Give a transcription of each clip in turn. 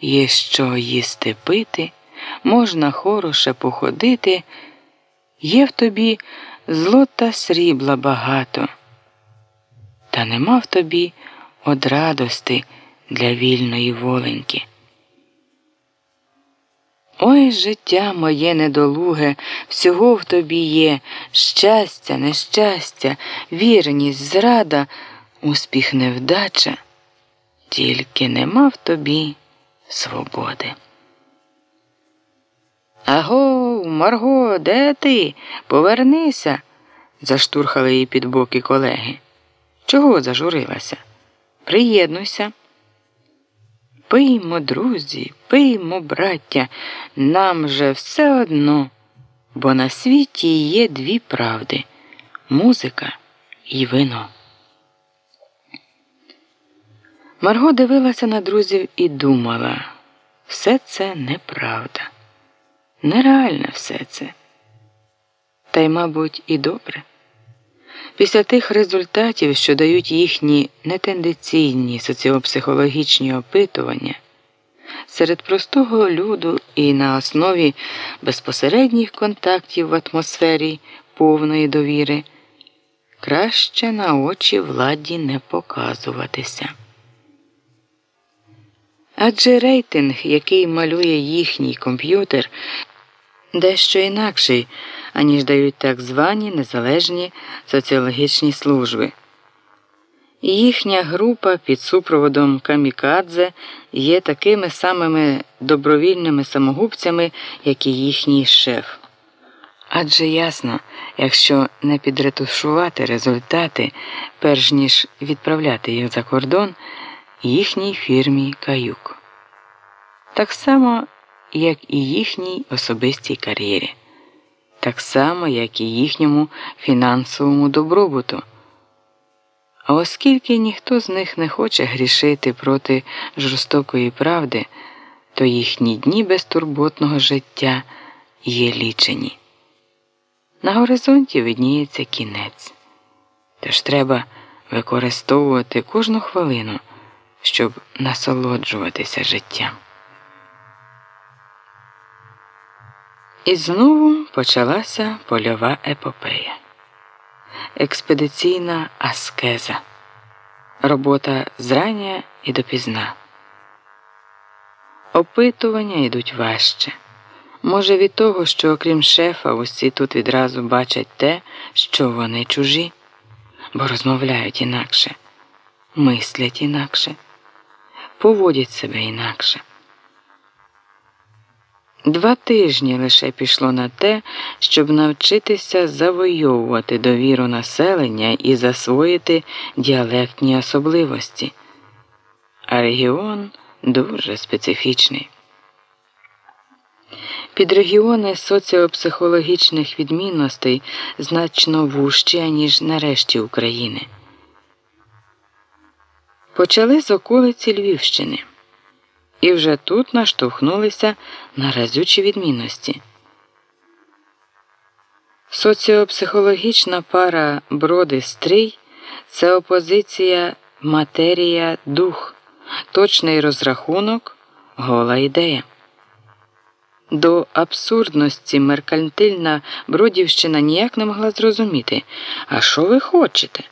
є що їсти пити, можна хороше походити, є в тобі злота срібла багато, та нема в тобі од радости для вільної воленьки. Ой, життя моє недолуге, всього в тобі є. Щастя, нещастя, вірність, зрада, успіх, невдача, тільки нема в тобі свободи. Аго, Марго, де ти? Повернися, заштурхали її під боки колеги. Чого зажурилася? Приєднуйся. Пиймо, друзі, пиймо, браття, нам же все одно, бо на світі є дві правди музика і вино. Марго дивилася на друзів і думала все це неправда, нереальне все це. Та й, мабуть, і добре. Після тих результатів, що дають їхні нетенденційні соціопсихологічні опитування, серед простого люду і на основі безпосередніх контактів в атмосфері повної довіри, краще на очі владі не показуватися. Адже рейтинг, який малює їхній комп'ютер, дещо інакший, аніж дають так звані незалежні соціологічні служби. Їхня група під супроводом камікадзе є такими самими добровільними самогубцями, як і їхній шеф. Адже ясно, якщо не підретушувати результати, перш ніж відправляти їх за кордон, їхній фірмі каюк. Так само, як і їхній особистій кар'єрі, так само, як і їхньому фінансовому добробуту. А оскільки ніхто з них не хоче грішити проти жорстокої правди, то їхні дні безтурботного життя є лічені. На горизонті видніється кінець, тож треба використовувати кожну хвилину, щоб насолоджуватися життям. І знову почалася польова епопея, експедиційна аскеза, робота зрання і допізна. Опитування йдуть важче. Може, від того, що окрім шефа, усі тут відразу бачать те, що вони чужі, бо розмовляють інакше, мислять інакше, поводять себе інакше. Два тижні лише пішло на те, щоб навчитися завойовувати довіру населення і засвоїти діалектні особливості. А регіон дуже специфічний. Підрегіони соціопсихологічних відмінностей значно вужчі, ніж нарешті України. Почали з околиці Львівщини і вже тут наштовхнулися на разючі відмінності. Соціопсихологічна пара броди стрій це опозиція матерія дух, точний розрахунок, гола ідея. До абсурдності меркантильна Бродівщина ніяк не могла зрозуміти, а що ви хочете?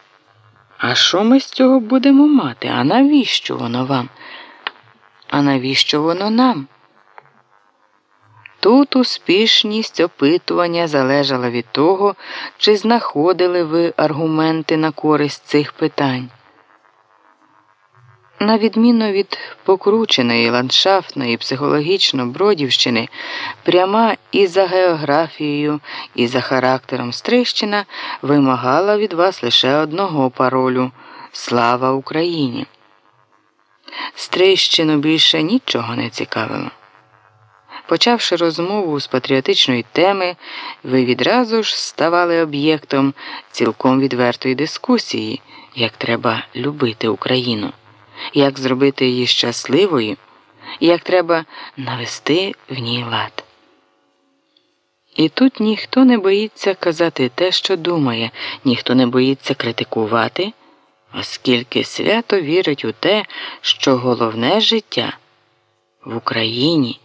А що ми з цього будемо мати? А навіщо воно вам? А навіщо воно нам? Тут успішність опитування залежала від того, чи знаходили ви аргументи на користь цих питань. На відміну від покрученої ландшафтної психологічно Бродівщини, пряма і за географією, і за характером Стрищина вимагала від вас лише одного паролю Слава Україні. Стрищину більше нічого не цікавило. Почавши розмову з патріотичної теми, ви відразу ж ставали об'єктом цілком відвертої дискусії, як треба любити Україну, як зробити її щасливою, як треба навести в ній лад. І тут ніхто не боїться казати те, що думає, ніхто не боїться критикувати оскільки свято вірить у те, що головне життя в Україні